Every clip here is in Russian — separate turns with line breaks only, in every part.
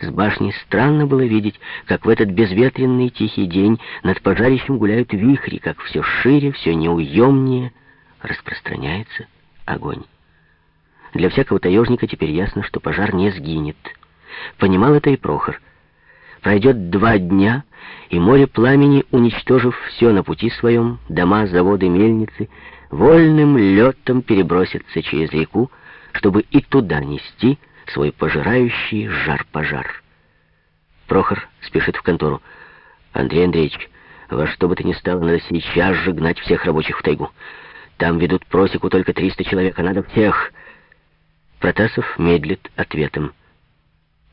С башни странно было видеть, как в этот безветренный тихий день над пожарищем гуляют вихри, как все шире, все неуемнее распространяется огонь. Для всякого таежника теперь ясно, что пожар не сгинет. Понимал это и Прохор. Пройдет два дня, и море пламени, уничтожив все на пути своем, дома, заводы, мельницы, вольным летом перебросится через реку, чтобы и туда нести свой пожирающий жар-пожар. Прохор спешит в контору. «Андрей Андреевич, во что бы то ни стало, надо сейчас же гнать всех рабочих в тайгу. Там ведут просеку только 300 человек, а надо всех». Протасов медлит ответом.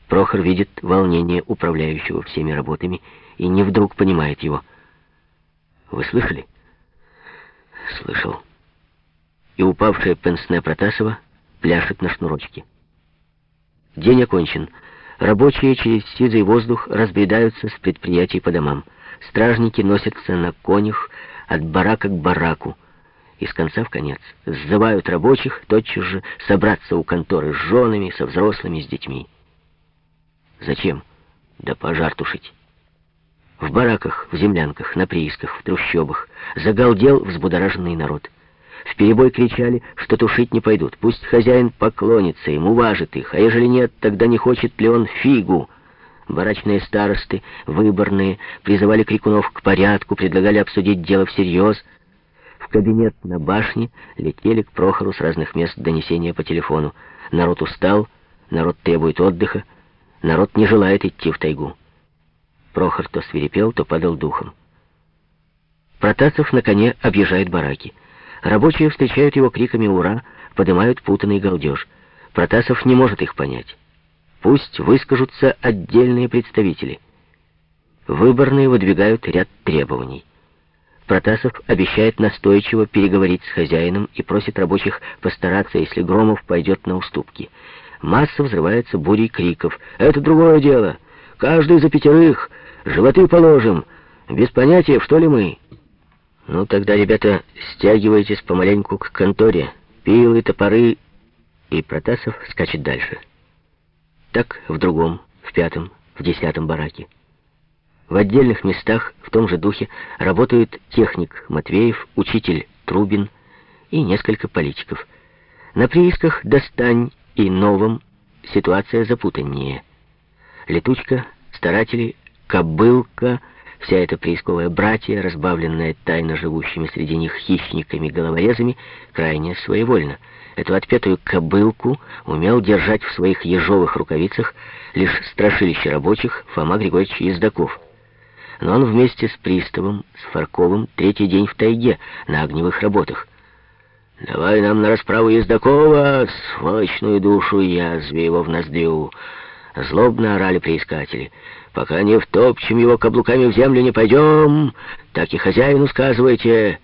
Прохор видит волнение управляющего всеми работами и не вдруг понимает его. «Вы слышали?» «Слышал». И упавшая пенсне Протасова пляшет на шнурочке. День окончен. Рабочие через сизый воздух разбредаются с предприятий по домам. Стражники носятся на конях от барака к бараку. Из конца в конец. Сзывают рабочих тотчас же собраться у конторы с женами, со взрослыми, с детьми. Зачем? Да пожар тушить. В бараках, в землянках, на приисках, в трущобах загалдел взбудораженный народ. В перебой кричали, что тушить не пойдут. Пусть хозяин поклонится им, уважит их, а ежели нет, тогда не хочет ли он фигу. Барачные старосты, выборные, призывали крикунов к порядку, предлагали обсудить дело всерьез. В кабинет на башне летели к Прохору с разных мест донесения по телефону. Народ устал, народ требует отдыха, народ не желает идти в тайгу. Прохор то свирепел, то падал духом. Протасов на коне объезжает бараки. Рабочие встречают его криками «Ура!», поднимают путанный галдеж. Протасов не может их понять. Пусть выскажутся отдельные представители. Выборные выдвигают ряд требований. Протасов обещает настойчиво переговорить с хозяином и просит рабочих постараться, если Громов пойдет на уступки. Масса взрывается бурей криков. «Это другое дело! Каждый за пятерых! Животы положим! Без понятия, что ли мы?» Ну, тогда, ребята, стягивайтесь помаленьку к конторе. Пилы, топоры... И Протасов скачет дальше. Так в другом, в пятом, в десятом бараке. В отдельных местах в том же духе работают техник Матвеев, учитель Трубин и несколько политиков. На приисках «Достань» и «Новом» ситуация запутаннее. Летучка, старатели, кобылка — Вся эта приисковая братья, разбавленная тайно живущими среди них хищниками-головорезами, крайне своевольна. Эту отпетую кобылку умел держать в своих ежовых рукавицах лишь страшилище рабочих Фома Григорьевич Ездаков. Но он вместе с приставом, с Фарковым, третий день в тайге на огневых работах. «Давай нам на расправу Ездакова, сволочную душу, язве его в ноздрю!» Злобно орали приискатели. Пока не втопчем его каблуками в землю, не пойдем. Так и хозяину сказывайте.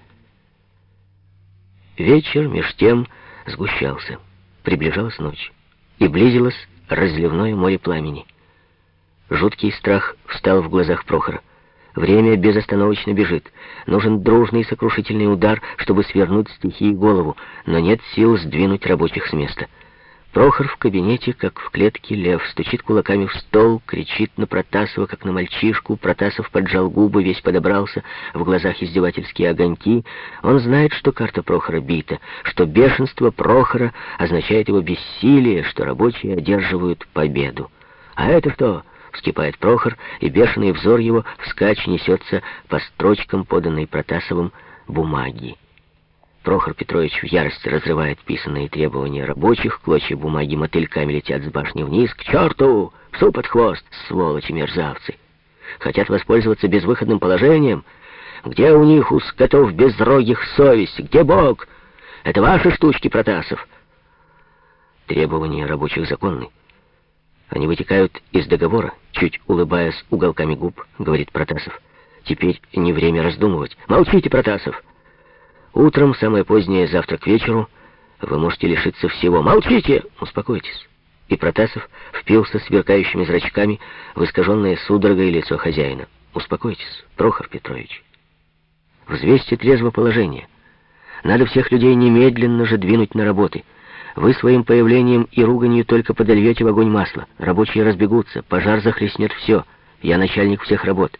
Вечер меж тем сгущался. Приближалась ночь. И близилось разливное море пламени. Жуткий страх встал в глазах Прохора. Время безостановочно бежит. Нужен дружный сокрушительный удар, чтобы свернуть стихии голову, но нет сил сдвинуть рабочих с места. Прохор в кабинете, как в клетке лев, стучит кулаками в стол, кричит на Протасова, как на мальчишку. Протасов поджал губы, весь подобрался, в глазах издевательские огоньки. Он знает, что карта Прохора бита, что бешенство Прохора означает его бессилие, что рабочие одерживают победу. «А это что?» — вскипает Прохор, и бешеный взор его вскачь несется по строчкам, поданной Протасовым, бумаги. Прохор Петрович в ярости разрывает писанные требования рабочих, клочья бумаги мотыльками летят с башни вниз. «К черту! Псу под хвост, сволочи-мерзавцы! Хотят воспользоваться безвыходным положением? Где у них, у скотов безрогих, совесть? Где Бог? Это ваши штучки, Протасов!» Требования рабочих законны. Они вытекают из договора, чуть улыбаясь уголками губ, говорит Протасов. «Теперь не время раздумывать. Молчите, Протасов!» Утром, самое позднее, завтра к вечеру, вы можете лишиться всего. Молчите! Успокойтесь. И Протасов впился сверкающими зрачками в искаженное судорогой лицо хозяина. Успокойтесь, Прохор Петрович. Взвесьте трезво положение. Надо всех людей немедленно же двинуть на работы. Вы своим появлением и руганью только подольете в огонь масло. Рабочие разбегутся, пожар захлестнет все. Я начальник всех работ.